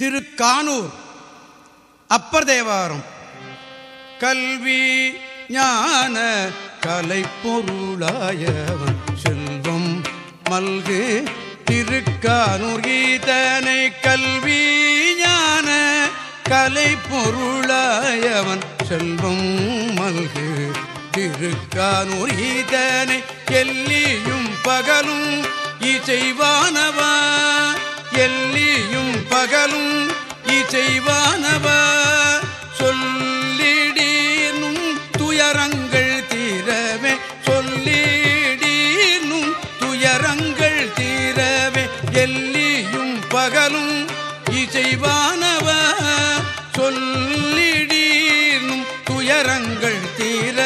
திருக்கானூர் அப்பர் தேவாரம். கல்வி ஞான கலை பொருளாயவன் செல்வம் மல்கு திருக்கானூர் கீதனை கல்வி ஞான கலை பொருளாயவன் செல்வம் மல்கு திருக்கானூர் கீதனை எல்லியும் பகலும் இசைவானவன் இரவும் பகலும் இசைவானவ? சொல்லிடீனும் துயரங்கள் தீரவே சொல்லிடீனும் துயரங்கள் தீரவே எல்லியும் பகலும் இசைவானவ? சொல்லிடீனும் துயரங்கள் தீர